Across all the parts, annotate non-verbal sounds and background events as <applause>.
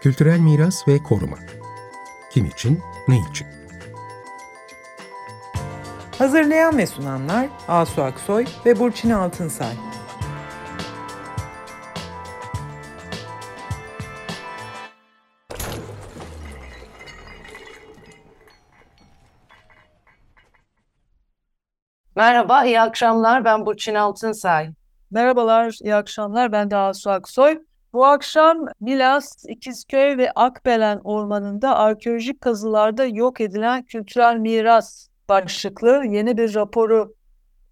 Kültürel miras ve koruma. Kim için, ne için? Hazırlayan ve sunanlar Asu Aksoy ve Burçin Altınsay. Merhaba, iyi akşamlar. Ben Burçin Altınsay. Merhabalar, iyi akşamlar. Ben de Asu Aksoy. Bu akşam Milas, İkizköy ve Akbelen Ormanı'nda arkeolojik kazılarda yok edilen kültürel miras başlıklı yeni bir raporu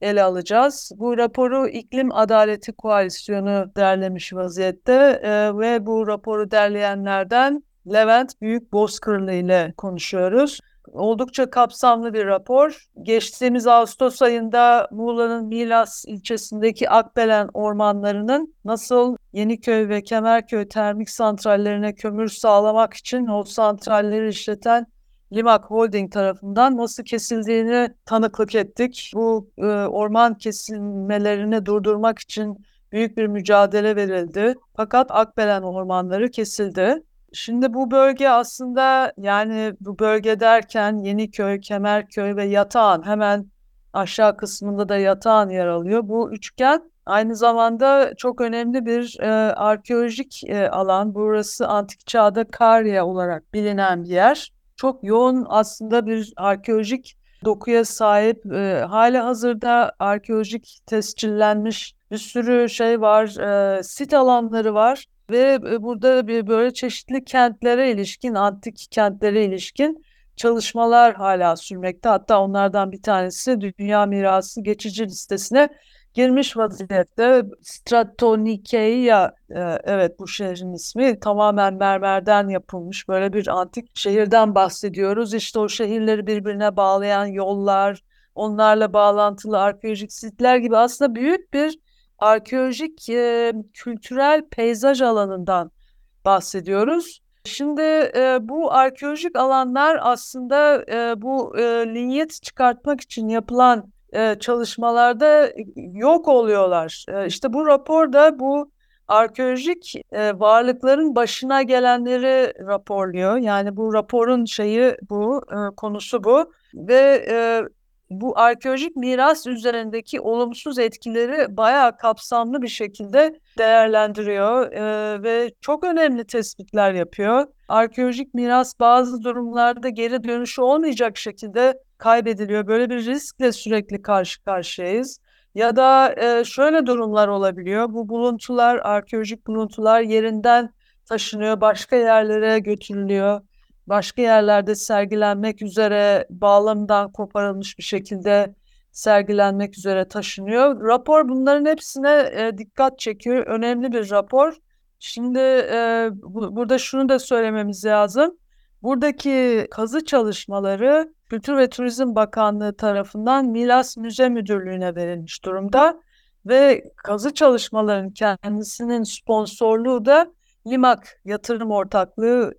ele alacağız. Bu raporu İklim Adaleti Koalisyonu derlemiş vaziyette e, ve bu raporu derleyenlerden Levent Büyük Bozkırlı ile konuşuyoruz. Oldukça kapsamlı bir rapor. Geçtiğimiz Ağustos ayında Muğla'nın Milas ilçesindeki Akbelen ormanlarının nasıl Yeniköy ve Kemerköy termik santrallerine kömür sağlamak için o santralleri işleten Limak Holding tarafından nasıl kesildiğini tanıklık ettik. Bu e, orman kesilmelerini durdurmak için büyük bir mücadele verildi. Fakat Akbelen ormanları kesildi. Şimdi bu bölge aslında yani bu bölge derken Yeniköy, Kemerköy ve Yatağan hemen aşağı kısmında da Yatağan yer alıyor. Bu üçgen aynı zamanda çok önemli bir e, arkeolojik e, alan. Burası antik çağda Karya olarak bilinen bir yer. Çok yoğun aslında bir arkeolojik dokuya sahip. E, hala hazırda arkeolojik tescillenmiş bir sürü şey var, e, sit alanları var. Ve burada bir böyle çeşitli kentlere ilişkin, antik kentlere ilişkin çalışmalar hala sürmekte. Hatta onlardan bir tanesi Dünya Mirası geçici listesine girmiş vaziyette. Stratonikeia, evet bu şehrin ismi tamamen mermerden yapılmış böyle bir antik şehirden bahsediyoruz. İşte o şehirleri birbirine bağlayan yollar, onlarla bağlantılı arkeolojik sitler gibi aslında büyük bir arkeolojik e, kültürel peyzaj alanından bahsediyoruz. Şimdi e, bu arkeolojik alanlar aslında e, bu e, linyet çıkartmak için yapılan e, çalışmalarda yok oluyorlar. E, işte bu raporda bu arkeolojik e, varlıkların başına gelenleri raporluyor. Yani bu raporun şeyi bu, e, konusu bu ve e, bu arkeolojik miras üzerindeki olumsuz etkileri bayağı kapsamlı bir şekilde değerlendiriyor e, ve çok önemli tespitler yapıyor. Arkeolojik miras bazı durumlarda geri dönüşü olmayacak şekilde kaybediliyor. Böyle bir riskle sürekli karşı karşıyayız. Ya da e, şöyle durumlar olabiliyor. Bu buluntular, arkeolojik buluntular yerinden taşınıyor, başka yerlere götürülüyor başka yerlerde sergilenmek üzere bağlamından koparılmış bir şekilde sergilenmek üzere taşınıyor. Rapor bunların hepsine e, dikkat çekiyor. Önemli bir rapor. Şimdi e, bu, burada şunu da söylememiz lazım. Buradaki kazı çalışmaları Kültür ve Turizm Bakanlığı tarafından Milas Müze Müdürlüğü'ne verilmiş durumda ve kazı çalışmalarının kendisinin sponsorluğu da Limak Yatırım Ortaklığı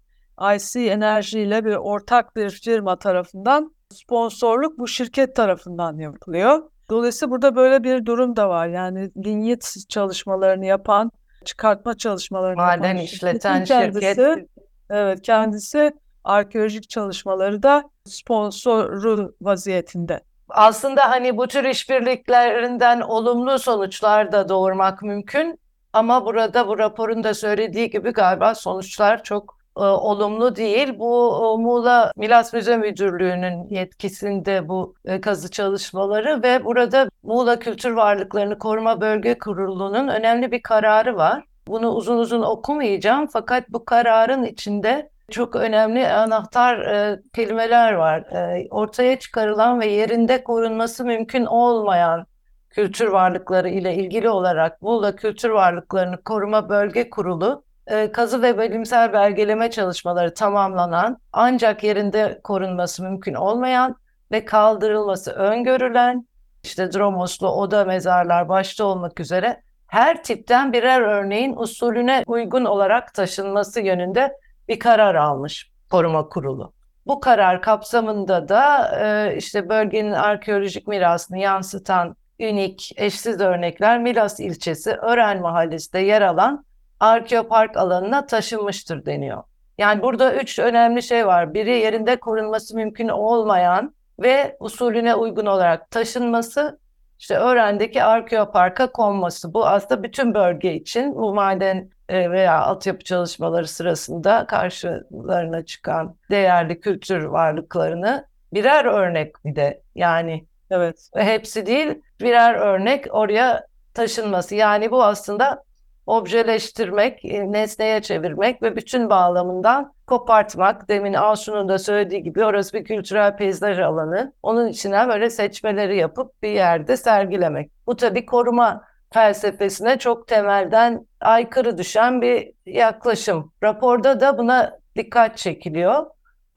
IC Enerji ile bir ortak bir firma tarafından sponsorluk bu şirket tarafından yapılıyor. Dolayısıyla burada böyle bir durum da var. Yani linyit çalışmalarını yapan, çıkartma çalışmalarını Maden yapan işleten kendisi, şirket. Evet, kendisi arkeolojik çalışmaları da sponsoru vaziyetinde. Aslında hani bu tür işbirliklerinden olumlu sonuçlar da doğurmak mümkün. Ama burada bu raporun da söylediği gibi galiba sonuçlar çok olumlu değil. Bu e, Muğla Milas Müze Müdürlüğü'nün yetkisinde bu e, kazı çalışmaları ve burada Muğla Kültür Varlıklarını Koruma Bölge Kurulu'nun önemli bir kararı var. Bunu uzun uzun okumayacağım fakat bu kararın içinde çok önemli anahtar e, kelimeler var. E, ortaya çıkarılan ve yerinde korunması mümkün olmayan kültür varlıkları ile ilgili olarak Muğla Kültür Varlıklarını Koruma Bölge Kurulu e, kazı ve bilimsel belgeleme çalışmaları tamamlanan ancak yerinde korunması mümkün olmayan ve kaldırılması öngörülen işte dromoslu oda mezarlar başta olmak üzere her tipten birer örneğin usulüne uygun olarak taşınması yönünde bir karar almış koruma kurulu. Bu karar kapsamında da e, işte bölgenin arkeolojik mirasını yansıtan ünik, eşsiz örnekler Milas ilçesi Ören mahallesinde yer alan arkeopark alanına taşınmıştır deniyor. Yani burada üç önemli şey var. Biri yerinde korunması mümkün olmayan ve usulüne uygun olarak taşınması, işte Ören'deki arkeoparka konması. Bu aslında bütün bölge için bu maden e, veya altyapı çalışmaları sırasında karşılarına çıkan değerli kültür varlıklarını birer örnek bir de yani Evet. ve hepsi değil birer örnek oraya taşınması. Yani bu aslında objeleştirmek, e, nesneye çevirmek ve bütün bağlamından kopartmak. Demin Asun'un da söylediği gibi orası bir kültürel peyzaj alanı. Onun içine böyle seçmeleri yapıp bir yerde sergilemek. Bu tabii koruma felsefesine çok temelden aykırı düşen bir yaklaşım. Raporda da buna dikkat çekiliyor.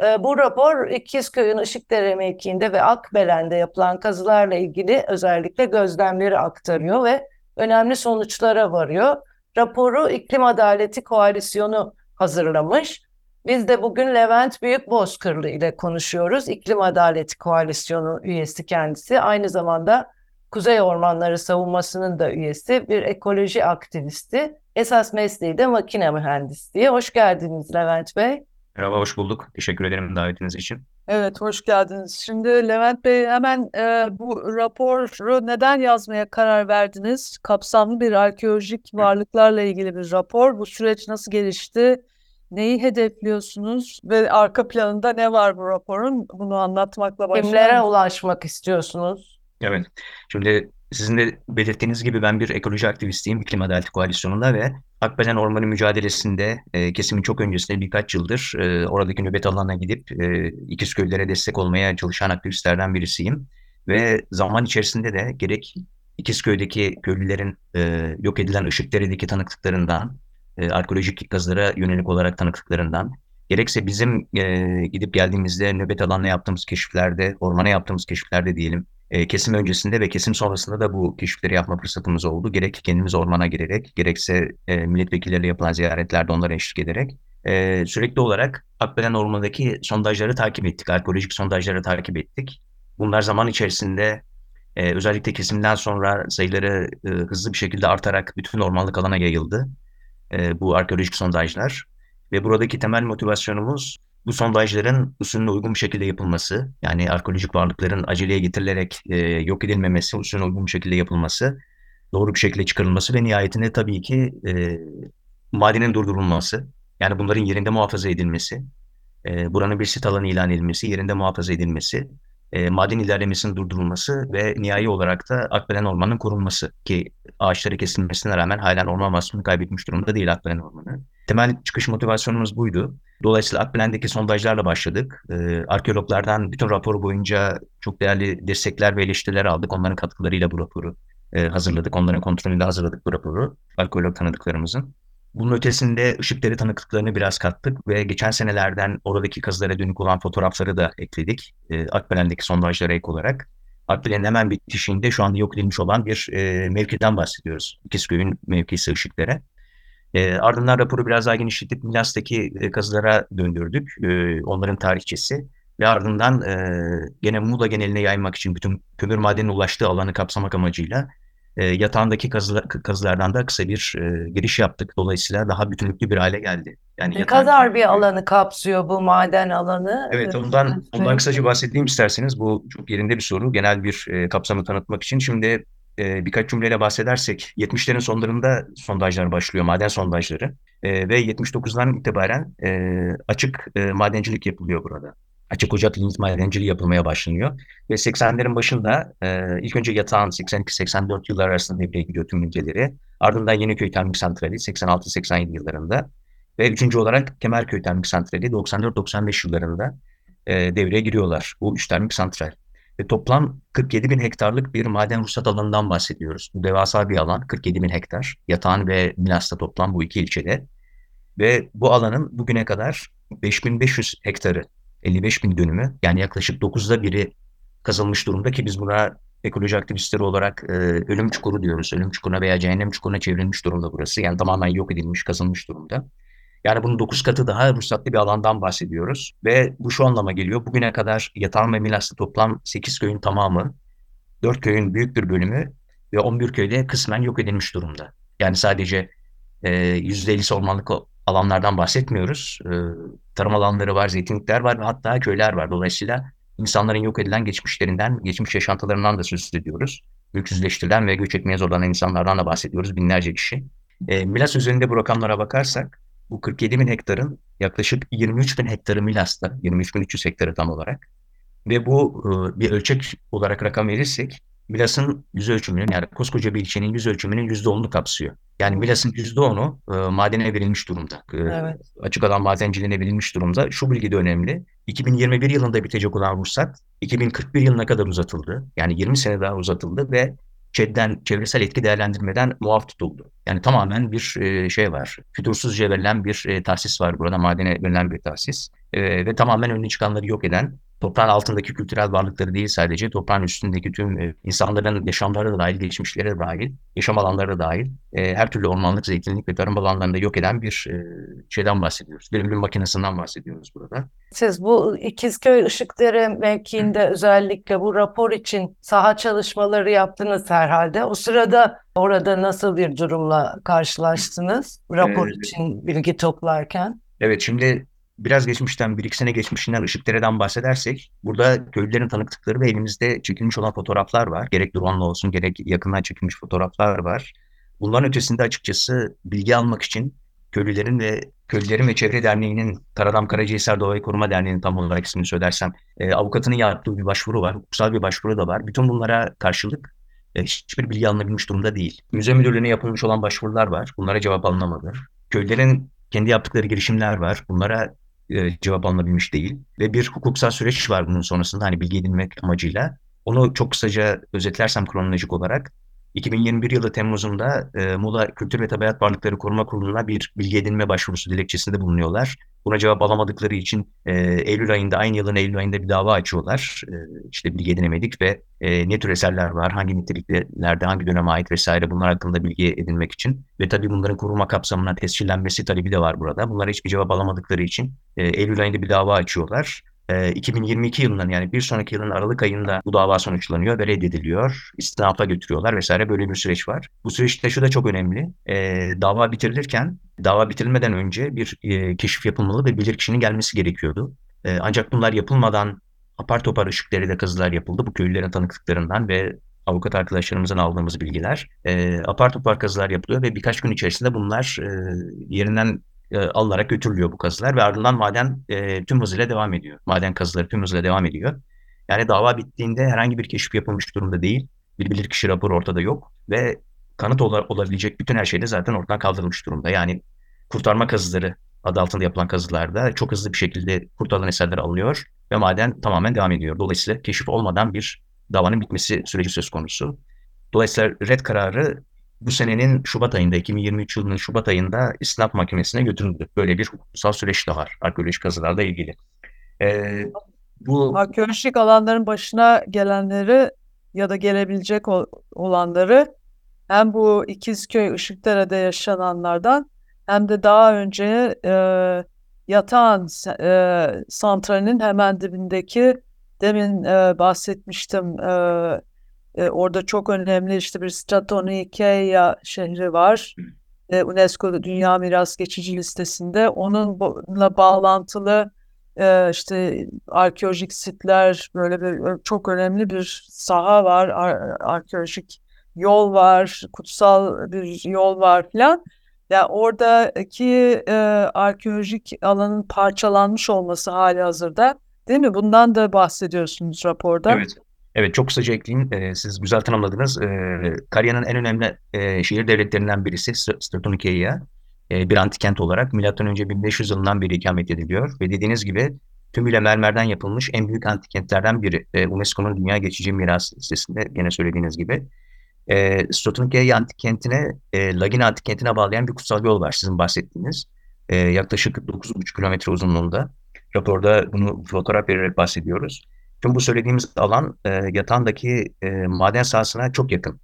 E, Bu rapor İkizköy'ün Işıkdere mevkiinde ve Akbelen'de yapılan kazılarla ilgili özellikle gözlemleri aktarıyor ve önemli sonuçlara varıyor. Raporu İklim Adaleti Koalisyonu hazırlamış. Biz de bugün Levent Büyükbozkırlı ile konuşuyoruz. İklim Adaleti Koalisyonu üyesi kendisi. Aynı zamanda Kuzey Ormanları Savunması'nın da üyesi, bir ekoloji aktivisti. Esas mesleği de makine mühendisliği. Hoş geldiniz Levent Bey. Merhaba, hoş bulduk. Teşekkür ederim davetiniz için. Evet, hoş geldiniz. Şimdi Levent Bey hemen e, bu raporu neden yazmaya karar verdiniz? Kapsamlı bir arkeolojik varlıklarla ilgili bir rapor. Bu süreç nasıl gelişti? Neyi hedefliyorsunuz? Ve arka planında ne var bu raporun? Bunu anlatmakla Kimlere başlayalım. ulaşmak istiyorsunuz? Evet, şimdi sizin de belirttiğiniz gibi ben bir ekoloji aktivistiyim İklim Adaleti Koalisyonu'nda ve Akbelen Ormanı mücadelesinde e, kesimin çok öncesinde birkaç yıldır e, oradaki nöbet alanına gidip e, İkizköylülere destek olmaya çalışan aktivistlerden birisiyim. Ve zaman içerisinde de gerek İkizköy'deki köylülerin e, yok edilen Işıkdere'deki tanıklıklarından, e, arkeolojik kazılara yönelik olarak tanıklıklarından, gerekse bizim e, gidip geldiğimizde nöbet alanına yaptığımız keşiflerde, ormana yaptığımız keşiflerde diyelim, kesim öncesinde ve kesim sonrasında da bu keşifleri yapma fırsatımız oldu. Gerek kendimiz ormana girerek, gerekse e, milletvekilleriyle yapılan ziyaretlerde onlara eşlik ederek sürekli olarak Akbelen Ormanı'ndaki sondajları takip ettik, arkeolojik sondajları takip ettik. Bunlar zaman içerisinde özellikle kesimden sonra sayıları hızlı bir şekilde artarak bütün ormanlık alana yayıldı bu arkeolojik sondajlar. Ve buradaki temel motivasyonumuz bu sondajların usulüne uygun bir şekilde yapılması, yani arkeolojik varlıkların aceleye getirilerek e, yok edilmemesi, usulüne uygun bir şekilde yapılması, doğru bir şekilde çıkarılması ve nihayetinde tabii ki e, madenin durdurulması, yani bunların yerinde muhafaza edilmesi, e, buranın bir sit alanı ilan edilmesi, yerinde muhafaza edilmesi, e, maden ilerlemesinin durdurulması ve nihai olarak da Akbelen Ormanı'nın korunması ki ağaçları kesilmesine rağmen halen orman vasfını kaybetmiş durumda değil Akbelen Ormanı. Temel çıkış motivasyonumuz buydu. Dolayısıyla Akbelen'deki sondajlarla başladık. Ee, arkeologlardan bütün raporu boyunca çok değerli destekler ve eleştiriler aldık. Onların katkılarıyla bu raporu e, hazırladık. Onların kontrolünde hazırladık bu raporu. Arkeolog tanıdıklarımızın. Bunun ötesinde Işıkdere tanıklıklarını biraz kattık ve geçen senelerden oradaki kazılara dönük olan fotoğrafları da ekledik. E, Akbelen'deki sondajlara ek olarak. Akbelen'in hemen bitişiğinde şu anda yok edilmiş olan bir e, mevkiden bahsediyoruz. İkizköy'ün mevkisi Işıkdere. E, ardından raporu biraz daha genişletip Milas'taki e, kazılara döndürdük. E, onların tarihçesi. Ve ardından e, gene Muğla geneline yaymak için bütün kömür madenine ulaştığı alanı kapsamak amacıyla e, yatağındaki kazılar, kazılardan da kısa bir e, giriş yaptık. Dolayısıyla daha bütünlüklü bir hale geldi. Yani Ne yatağın- kadar bir alanı kapsıyor bu maden alanı? Evet, Ee, ondan ondan kısaca bahsedeyim isterseniz. Bu çok yerinde bir soru. Genel bir e, kapsamı tanıtmak için. Şimdi e, birkaç cümleyle bahsedersek 70'lerin sonlarında sondajlar başlıyor, maden sondajları. E, ve 79'dan itibaren e, açık e, madencilik yapılıyor burada. Açık ocak lignit madenciliği yapılmaya başlanıyor. Ve 80'lerin başında e, ilk önce yatağın 82-84 yıllar arasında devreye giriyor tüm ülkeleri. Ardından Yeniköy Termik Santrali 86-87 yıllarında. Ve üçüncü olarak Kemerköy Termik Santrali 94-95 yıllarında e, devreye giriyorlar. Bu üç termik santral. Ve toplam 47 bin hektarlık bir maden ruhsat alanından bahsediyoruz. Bu devasa bir alan, 47 bin hektar. Yatağan ve Milas'ta toplam bu iki ilçede. Ve bu alanın bugüne kadar 5500 hektarı, 55 bin dönümü, yani yaklaşık 9'da biri kazılmış durumda ki biz buna ekoloji aktivistleri olarak e, ölüm çukuru diyoruz. Ölüm çukuruna veya cehennem çukuruna çevrilmiş durumda burası. Yani tamamen yok edilmiş, kazılmış durumda. Yani bunun 9 katı daha ruhsatlı bir alandan bahsediyoruz. Ve bu şu anlama geliyor. Bugüne kadar Yatağan ve Milas'ta toplam 8 köyün tamamı dört köyün büyük bir bölümü ve 11 köyde kısmen yok edilmiş durumda. Yani sadece e, %50'si ormanlık alanlardan bahsetmiyoruz. E, tarım alanları var, zeytinlikler var ve hatta köyler var. Dolayısıyla insanların yok edilen geçmişlerinden, geçmiş yaşantılarından da söz ediyoruz. Ülksüzleştirilen ve göç etmeye zorlanan insanlardan da bahsediyoruz. Binlerce kişi. E, Milas üzerinde bu rakamlara bakarsak bu 47 bin hektarın yaklaşık 23 bin hektarı Milas'ta, 23 bin 300 hektarı tam olarak. Ve bu e, bir ölçek olarak rakam verirsek Milas'ın yüz ölçümünün yani koskoca bir ilçenin yüz ölçümünün yüzde onunu kapsıyor. Yani Milas'ın yüzde onu e, madene verilmiş durumda. E, Evet. Açık alan madenciliğine verilmiş durumda. Şu bilgi de önemli. 2021 yılında bitecek olan ruhsat 2041 yılına kadar uzatıldı. Yani 20 sene daha uzatıldı ve ÇED'den, çevresel etki değerlendirmeden muaf tutuldu. Yani tamamen bir e, şey var. Fütursuzca verilen bir e, tahsis var burada. Madene verilen bir tahsis. E, ve tamamen önüne çıkanları yok eden toprağın altındaki kültürel varlıkları değil sadece toprağın üstündeki tüm e, insanların yaşamları da dahil, geçmişleri dahil, yaşam alanları da dahil e, her türlü ormanlık, zeytinlik ve tarım alanlarında yok eden bir e, şeyden bahsediyoruz. Bir ölüm makinesinden bahsediyoruz burada. Siz bu İkizköy Işıkdere mevkiinde özellikle bu rapor için saha çalışmaları yaptınız herhalde. O sırada orada nasıl bir durumla karşılaştınız rapor Ee, için bilgi toplarken? Evet şimdi biraz geçmişten, bir iki sene geçmişinden Işıkdere'den bahsedersek burada köylülerin tanıklıkları ve elimizde çekilmiş olan fotoğraflar var. Gerek drone'la olsun gerek yakından çekilmiş fotoğraflar var. Bunların ötesinde açıkçası bilgi almak için köylülerin ve Köylülerin ve Çevre Derneği'nin Karadam Karacahisar Doğayı Koruma Derneği'nin tam olarak ismini söylersem e, avukatının yaptığı bir başvuru var. Hukuksal bir başvuru da var. Bütün bunlara karşılık e, hiçbir bilgi alınabilmiş durumda değil. Müze müdürlüğüne yapılmış olan başvurular var. Bunlara cevap alınamadı. Köylülerin kendi yaptıkları girişimler var. Bunlara e, cevap alınabilmiş değil. Ve bir hukuksal süreç var bunun sonrasında hani bilgi edinmek amacıyla. Onu çok kısaca özetlersem kronolojik olarak 2021 yılı Temmuz'unda e, Muğla Kültür ve Tabiat Varlıkları Koruma Kurulu'na bir bilgi edinme başvurusu dilekçesinde bulunuyorlar. Buna cevap alamadıkları için e, Eylül ayında, aynı yılın Eylül ayında bir dava açıyorlar. E, işte bilgi edinemedik ve e, ne tür eserler var, hangi niteliklerde, hangi döneme ait vesaire bunlar hakkında bilgi edinmek için. Ve tabii bunların koruma kapsamına tescillenmesi talebi de var burada. Bunlara hiçbir cevap alamadıkları için e, Eylül ayında bir dava açıyorlar. E, 2022 yılının yani bir sonraki yılın Aralık ayında bu dava sonuçlanıyor ve reddediliyor. İstinafa götürüyorlar vesaire böyle bir süreç var. Bu süreçte şu da çok önemli. E, dava bitirilirken dava bitirilmeden önce bir e, keşif yapılmalı ve bilirkişinin gelmesi gerekiyordu. E, ancak bunlar yapılmadan apar topar ışıkları kazılar yapıldı. Bu köylülerin tanıklıklarından ve avukat arkadaşlarımızın aldığımız bilgiler. E, apar topar kazılar yapılıyor ve birkaç gün içerisinde bunlar e, yerinden e, alınarak götürülüyor bu kazılar ve ardından maden e, tüm hızıyla devam ediyor. Maden kazıları tüm hızıyla devam ediyor. Yani dava bittiğinde herhangi bir keşif yapılmış durumda değil. Bir bilirkişi raporu ortada yok ve kanıt ol- olabilecek bütün her şey de zaten ortadan kaldırılmış durumda. Yani kurtarma kazıları adı altında yapılan kazılarda çok hızlı bir şekilde kurtarılan eserler alınıyor ve maden tamamen devam ediyor. Dolayısıyla keşif olmadan bir davanın bitmesi süreci söz konusu. Dolayısıyla red kararı bu senenin Şubat ayında, 2023 yılının Şubat ayında İstinaf Mahkemesi'ne götürüldü. Böyle bir hukuksal süreç de var arkeolojik kazılarla ilgili. Ee, bu Arkeolojik alanların başına gelenleri ya da gelebilecek ol- olanları hem bu İkizköy Işıkdere'de yaşananlardan hem de daha önce e, Yatağan se- e, santralinin hemen dibindeki demin e, bahsetmiştim e, e, orada çok önemli işte bir Stratonikeia şehri var. E, UNESCO Dünya Miras Geçici Listesinde onunla bağlantılı e, işte arkeolojik sitler böyle bir çok önemli bir saha var. Ar- arkeolojik yol var, kutsal bir yol var filan. Ya oradaki e, arkeolojik alanın parçalanmış olması hali hazırda değil mi? Bundan da bahsediyorsunuz raporda. Evet. Evet çok kısaca ekleyeyim. Ee, siz güzel tanımladınız. Ee, Karya'nın en önemli e, şehir devletlerinden birisi Str- Stratonikeia. E, bir antik kent olarak önce 1500 yılından beri ikamet ediliyor ve dediğiniz gibi tümüyle mermerden yapılmış en büyük antik kentlerden biri. E, UNESCO'nun Dünya Geçici Miras listesinde gene söylediğiniz gibi. E, Stratonikeia antik kentine e, Lagina antik kentine bağlayan bir kutsal yol var sizin bahsettiğiniz. E, yaklaşık 9,5 kilometre uzunluğunda. Raporda bunu fotoğraf vererek bahsediyoruz. Tüm bu söylediğimiz alan e, yatağındaki e, maden sahasına çok yakın.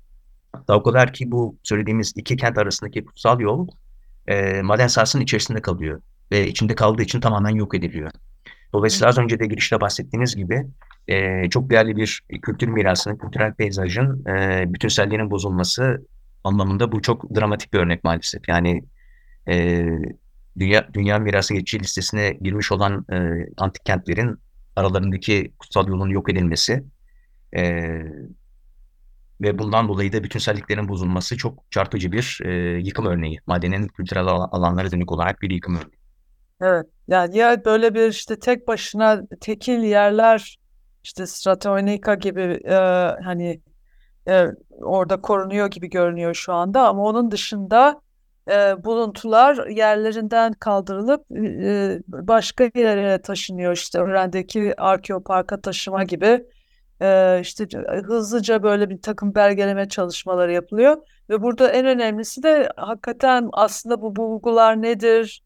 Hatta o kadar ki bu söylediğimiz iki kent arasındaki kutsal yol e, maden sahasının içerisinde kalıyor. Ve içinde kaldığı için tamamen yok ediliyor. Dolayısıyla az önce de girişte bahsettiğiniz gibi e, çok değerli bir kültür mirasının, kültürel peyzajın e, bütünselliğinin bozulması anlamında bu çok dramatik bir örnek maalesef. Yani e, dünya dünya mirası geçici listesine girmiş olan e, antik kentlerin aralarındaki kutsal yolun yok edilmesi e, ve bundan dolayı da bütünselliklerin bozulması çok çarpıcı bir e, yıkım örneği. Madenin kültürel al- alanlara dönük olarak bir yıkım örneği. Evet. Yani ya böyle bir işte tek başına tekil yerler işte Stratonica gibi e, hani e, orada korunuyor gibi görünüyor şu anda ama onun dışında e, buluntular yerlerinden kaldırılıp e, başka yerlere taşınıyor işte Ören'deki arkeoparka taşıma gibi e, işte hızlıca böyle bir takım belgeleme çalışmaları yapılıyor ve burada en önemlisi de hakikaten aslında bu bulgular nedir?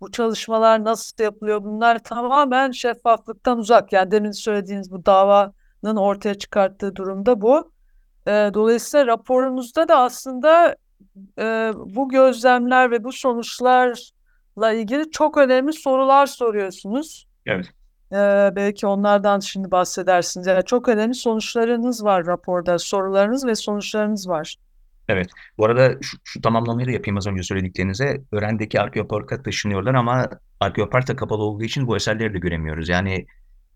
Bu çalışmalar nasıl yapılıyor? Bunlar tamamen şeffaflıktan uzak. Yani demin söylediğiniz bu davanın ortaya çıkarttığı durumda bu. E, dolayısıyla raporunuzda da aslında e, bu gözlemler ve bu sonuçlarla ilgili çok önemli sorular soruyorsunuz. Evet. E, belki onlardan şimdi bahsedersiniz. Yani çok önemli sonuçlarınız var raporda. Sorularınız ve sonuçlarınız var. Evet. Bu arada şu, şu tamamlamayı da yapayım az önce söylediklerinize. Ören'deki Arkeopark'a taşınıyorlar ama Arkeopark da kapalı olduğu için bu eserleri de göremiyoruz. Yani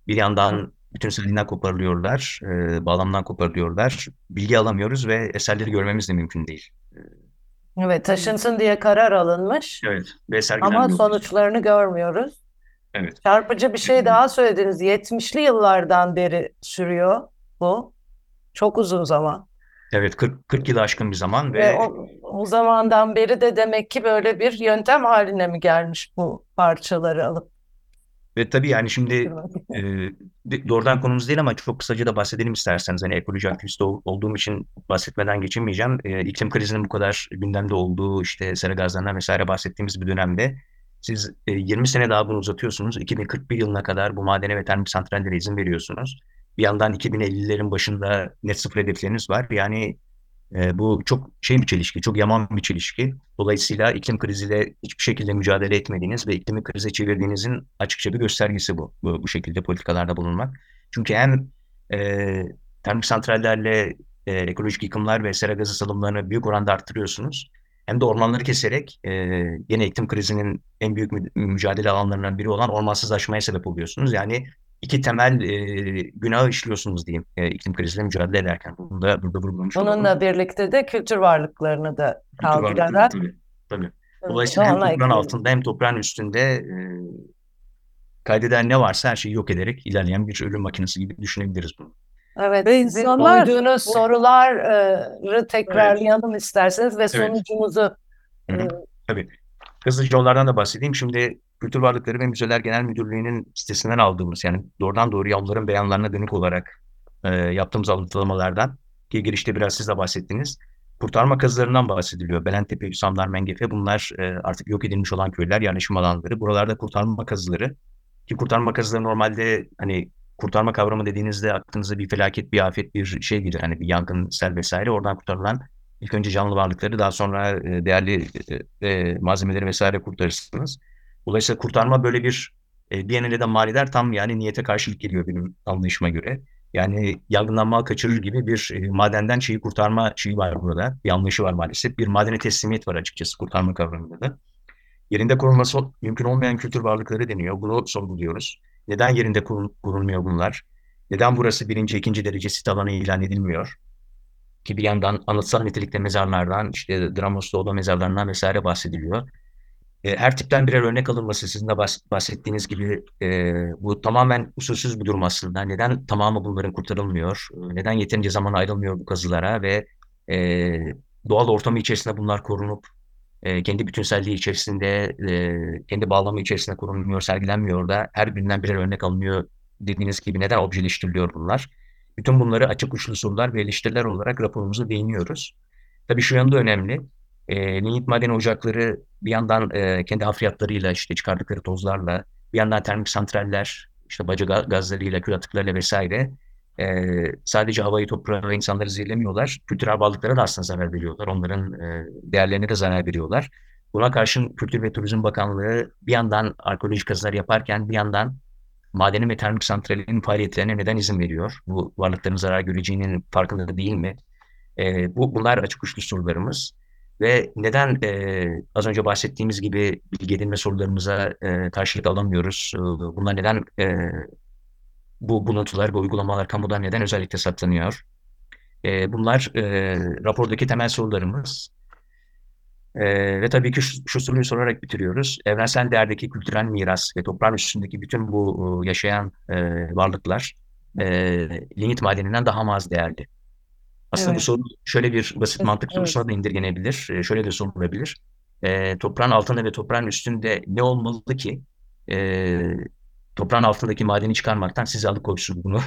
bir yandan bütünselliğinden koparılıyorlar, e, bağlamdan koparılıyorlar. Bilgi alamıyoruz ve eserleri görmemiz de mümkün değil. Evet, taşınsın diye karar alınmış Evet. Ve ama sergilenmiyor. sonuçlarını görmüyoruz. Evet. Çarpıcı bir şey daha söylediniz. 70'li yıllardan beri sürüyor bu. Çok uzun zaman. Evet, 40, 40 yılı aşkın bir zaman Ve ve o, o zamandan beri de demek ki böyle bir yöntem haline mi gelmiş bu parçaları alıp ve tabii yani şimdi e, doğrudan konumuz değil ama çok kısaca da bahsedelim isterseniz. Hani ekoloji aktivisti ol- olduğum için bahsetmeden geçemeyeceğim. E, iklim krizinin bu kadar gündemde olduğu işte sera gazlarından vesaire bahsettiğimiz bir dönemde siz e, 20 sene daha bunu uzatıyorsunuz. 2041 yılına kadar bu madene ve termik santrallere izin veriyorsunuz. Bir yandan 2050'lerin başında net sıfır hedefleriniz var. Yani e, bu çok şey bir çelişki, çok yaman bir çelişki. Dolayısıyla iklim kriziyle hiçbir şekilde mücadele etmediğiniz ve iklimi krize çevirdiğinizin açıkça bir göstergesi bu. Bu, bu şekilde politikalarda bulunmak. Çünkü hem e, termik santrallerle e, ekolojik yıkımlar ve sera gazı salımlarını büyük oranda arttırıyorsunuz. Hem de ormanları keserek e, yine iklim krizinin en büyük mü- mücadele alanlarından biri olan ormansızlaşmaya sebep oluyorsunuz. Yani iki temel e, günahı işliyorsunuz diyeyim e, iklim kriziyle mücadele ederken. Bunu da burada vurgulamış olalım. Bununla birlikte de kültür varlıklarını da kaldırarak tabii, tabii. Dolayısıyla hem toprağın ekleyelim. altında hem toprağın üstünde e, kaydeden ne varsa her şeyi yok ederek ilerleyen bir ölüm makinesi gibi düşünebiliriz bunu. Evet, Ve insanlar- koyduğunuz Bu- soruları tekrarlayalım isterseniz ve sonucumuzu Hı hı. e, Tabii. Hızlıca onlardan da bahsedeyim. Şimdi Kültür Varlıkları ve Müzeler Genel Müdürlüğü'nün sitesinden aldığımız yani doğrudan doğruya onların beyanlarına dönük olarak e, yaptığımız alıntılamalardan ki girişte biraz siz de bahsettiniz. Kurtarma kazılarından bahsediliyor. Belentepe, Hüsamlar, Mengefe bunlar e, artık yok edilmiş olan köyler, yerleşim alanları. Buralarda kurtarma kazıları ki kurtarma kazıları normalde hani kurtarma kavramı dediğinizde aklınıza bir felaket, bir afet, bir şey gelir. Hani bir yangın, sel vesaire. Oradan kurtarılan ilk önce canlı varlıkları daha sonra e, değerli e, e, malzemeleri vesaire kurtarırsınız. Dolayısıyla kurtarma böyle bir e, yanıyla da manidar tam yani niyete karşılık geliyor benim anlayışıma göre. Yani yangından mal kaçırır gibi bir madenden şeyi kurtarma şeyi var burada. Bir anlayışı var maalesef. Bir madene teslimiyet var açıkçası kurtarma kavramında da. Yerinde korunması mümkün olmayan kültür varlıkları deniyor. Bunu sorguluyoruz. Neden yerinde korun- korunmuyor bunlar? Neden burası birinci, ikinci derece sit alanı ilan edilmiyor? Ki bir yandan anıtsal nitelikte mezarlardan, işte Dramos Doğu'da mezarlarından vesaire bahsediliyor. E, her tipten birer örnek alınması sizin de bahs- bahsettiğiniz gibi e, bu tamamen usulsüz bir durum aslında. Neden tamamı bunların kurtarılmıyor? E, Neden yeterince zaman ayrılmıyor bu kazılara ve e, doğal ortamı içerisinde bunlar korunup e, kendi bütünselliği içerisinde, e, kendi bağlamı içerisinde korunmuyor, sergilenmiyor da her birinden birer örnek alınıyor dediğiniz gibi neden objeleştiriliyor bunlar? Bütün bunları açık uçlu sorular ve eleştiriler olarak raporumuza değiniyoruz. Tabii şu yanda önemli. E, lignit maden ocakları bir yandan e, kendi hafriyatlarıyla işte çıkardıkları tozlarla, bir yandan termik santraller, işte baca ga- gazlarıyla, kül atıklarıyla vesaire e, sadece havayı, toprağı ve insanları zehirlemiyorlar. Kültürel varlıklara da aslında zarar veriyorlar. Onların e, değerlerine de zarar veriyorlar. Buna karşın Kültür ve Turizm Bakanlığı bir yandan arkeolojik kazılar yaparken bir yandan madenin ve termik santralinin faaliyetlerine neden izin veriyor? Bu varlıkların zarar göreceğinin farkında değil mi? E, bu bunlar açık uçlu sorularımız ve neden e, az önce bahsettiğimiz gibi bilgi edinme sorularımıza e, karşılık alamıyoruz? E, bunlar neden e, bu buluntular ve uygulamalar kamudan neden özellikle saklanıyor? E, bunlar e, rapordaki temel sorularımız. E, ve tabii ki şu, şu soruyu sorarak bitiriyoruz. Evrensel değerdeki kültürel miras ve toprağın üstündeki bütün bu e, yaşayan e, varlıklar e, lignit madeninden daha mı az değerli? Aslında bu Evet. soru şöyle bir basit Evet, mantık sorusuna da indirgenebilir. E, şöyle de sorulabilir. E, toprağın altında ve toprağın üstünde ne olmalı ki e, toprağın altındaki madeni çıkarmaktan sizi alıkoysun bunu?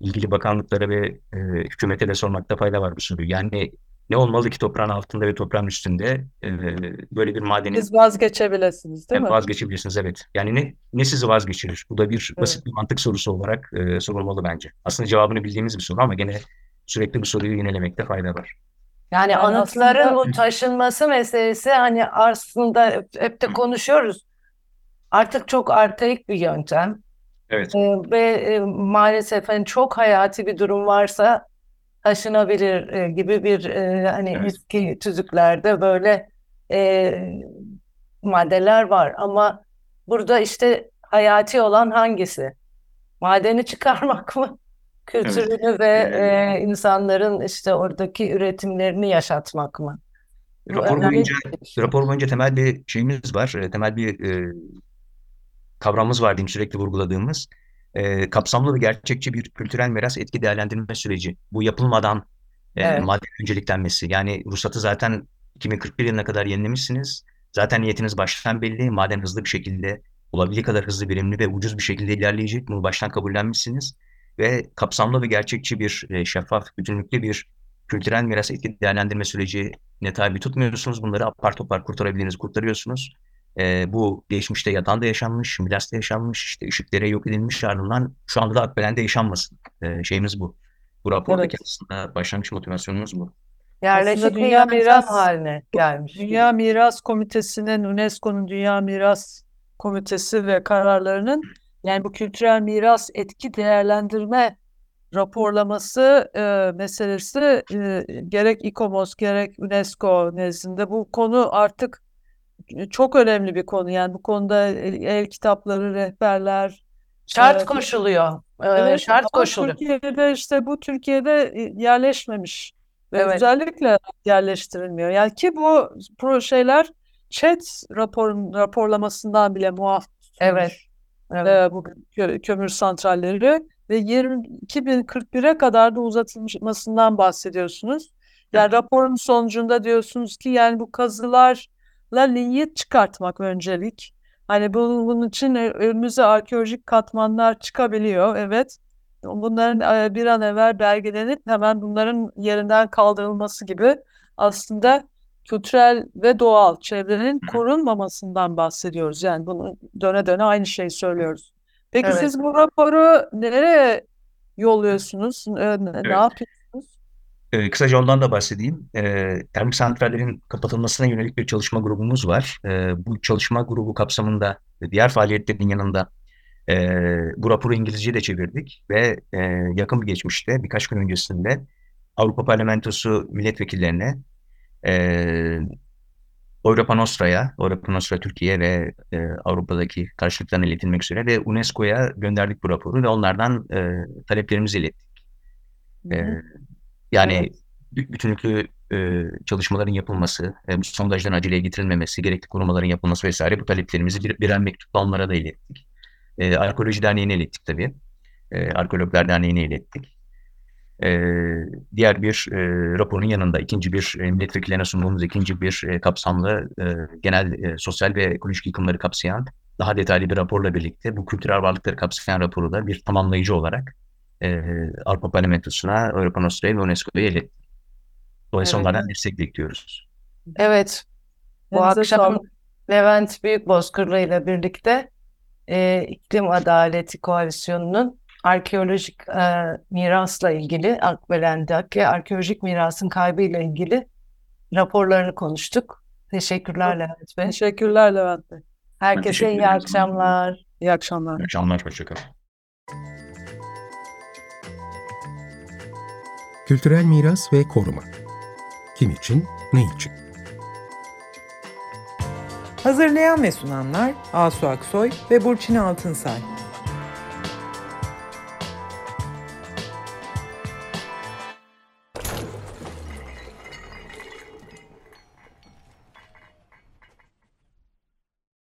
ilgili bakanlıklara ve e, hükümete de sormakta fayda var bu soruyu. Yani ne olmalı ki toprağın altında ve toprağın üstünde e, böyle bir madenin Siz vazgeçebilirsiniz değil Evet, mi? vazgeçebilirsiniz evet. Yani ne ne sizi vazgeçirir? Bu da bir Evet. basit bir mantık sorusu olarak e, sorulmalı bence. Aslında cevabını bildiğimiz bir soru ama gene sürekli bu soruyu yinelemekte fayda var. Yani Yani anıtların aslında- bu taşınması meselesi hani aslında hep, hep de konuşuyoruz. Artık çok arkaik bir yöntem. Evet. Ee, ve e, maalesef hani çok hayati bir durum varsa taşınabilir e, gibi bir e, hani Evet. eski tüzüklerde böyle e, maddeler var. Ama burada işte hayati olan hangisi? Madeni çıkarmak mı? <laughs> Kültürünü ve Ee, e, insanların işte oradaki üretimlerini yaşatmak mı? Bu Rapor önemli boyunca şey. rapor boyunca temel bir şeyimiz var. e, Temel bir e, kavramımız var diyeyim sürekli vurguladığımız. E, kapsamlı ve gerçekçi bir kültürel miras etki değerlendirme süreci. Bu yapılmadan e, Evet. madde önceliklenmesi. Yani ruhsatı zaten 2041 yılına kadar yenilemişsiniz. Zaten niyetiniz baştan belli. Maden hızlı bir şekilde, olabildiği kadar hızlı, verimli ve ucuz bir şekilde ilerleyecek. Bunu baştan kabullenmişsiniz. Ve kapsamlı ve gerçekçi bir, e, şeffaf, bütünlüklü bir kültürel miras etki değerlendirme sürecine tabi tutmuyorsunuz. Bunları apar topar kurtarabildiğinizi kurtarıyorsunuz. E, bu geçmişte yatağında yaşanmış, Milas'ta yaşanmış, işte ışıklara yok edilmiş ardından şu anda da Akbelen'de yaşanmasın. E, şeyimiz bu. Bu rapordaki Evet. aslında başlangıç motivasyonumuz bu. Yerleşik dünya miras- haline gelmiş. Dünya Miras Komitesi'nin, UNESCO'nun Dünya Miras Komitesi ve kararlarının yani bu kültürel miras etki değerlendirme raporlaması e, meselesi e, gerek İKOMOS gerek UNESCO nezdinde bu konu artık çok önemli bir konu. Yani bu konuda el, el kitapları, rehberler, Şart e, koşuluyor. Ee, Evet, şart koşuluyor. Türkiye'de işte bu Türkiye'de e, yerleşmemiş ve Evet. özellikle yerleştirilmiyor. Yani ki bu projeler ÇED raporun raporlamasından bile muaf Evet. tutulmuş, Evet. e, bu kö- kömür santralleri ve 20, 2041'e kadar da uzatılmasından bahsediyorsunuz. Yani raporun sonucunda diyorsunuz ki yani bu kazılarla linyit çıkartmak öncelik. Hani bunun, bunun için önümüze arkeolojik katmanlar çıkabiliyor, evet. Bunların e, bir an evvel belgelenip hemen bunların yerinden kaldırılması gibi aslında kültürel ve doğal çevrenin korunmamasından bahsediyoruz. Yani bunu döne döne aynı şeyi söylüyoruz. Peki Evet. siz bu raporu nereye yolluyorsunuz? E, Ne, ne Evet. yapıyorsunuz? Ee, kısaca ondan da bahsedeyim. Ee, termik santrallerin kapatılmasına yönelik bir çalışma grubumuz var. Ee, bu çalışma grubu kapsamında diğer faaliyetlerin yanında e, bu raporu İngilizce'ye de çevirdik ve e, yakın bir geçmişte birkaç gün öncesinde Avrupa Parlamentosu milletvekillerine e, Europa Nostra'ya, Europa Nostra Türkiye ve e, Avrupa'daki karşılıklarına iletilmek üzere ve UNESCO'ya gönderdik bu raporu ve onlardan e, taleplerimizi ilettik. Hı hı. Ee, yani bütünlüklü e, çalışmaların yapılması, e, bu sondajların aceleye getirilmemesi, gerekli korumaların yapılması vesaire bu taleplerimizi bir, birer mektupla onlara da ilettik. E, Arkeoloji Derneği'ne ilettik tabii. E, Arkeologlar Derneği'ne ilettik. E, diğer bir e, raporun yanında ikinci bir e, milletvekillerine sunduğumuz ikinci bir e, kapsamlı e, genel e, sosyal ve ekolojik yıkımları kapsayan daha detaylı bir raporla birlikte bu kültürel varlıkları kapsayan raporu da bir tamamlayıcı olarak e, Avrupa Parlamentosu'na, Avrupa Nostra'ya ve UNESCO'ya ilettik. Dolayısıyla Evet. onlardan destek bekliyoruz. Evet. Bu Elinize akşam sağlık. Levent Büyükbozkırlı ile birlikte e, İklim Adaleti Koalisyonu'nun arkeolojik e, mirasla ilgili Akbelen'deki arkeolojik mirasın kaybıyla ilgili raporlarını konuştuk. Teşekkürler Levent Bey. Teşekkürler Levent Bey. Herkese teşekkür iyi akşamlar. İyi akşamlar. İyi akşamlar, hoşçakalın. Kültürel miras ve koruma. Kim için, ne için? Hazırlayan ve sunanlar Asu Aksoy ve Burçin Altınsay.